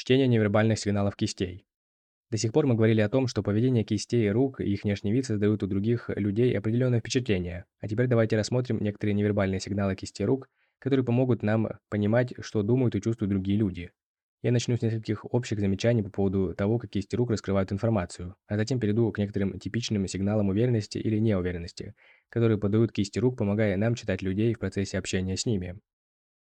Чтение невербальных сигналов кистей. До сих пор мы говорили о том, что поведение кистей рук и их внешний вид создают у других людей определенное впечатление. А теперь давайте рассмотрим некоторые невербальные сигналы кистей рук, которые помогут нам понимать, что думают и чувствуют другие люди. Я начну с нескольких общих замечаний по поводу того, как кисти рук раскрывают информацию, а затем перейду к некоторым типичным сигналам уверенности или неуверенности, которые подают кисти рук, помогая нам читать людей в процессе общения с ними.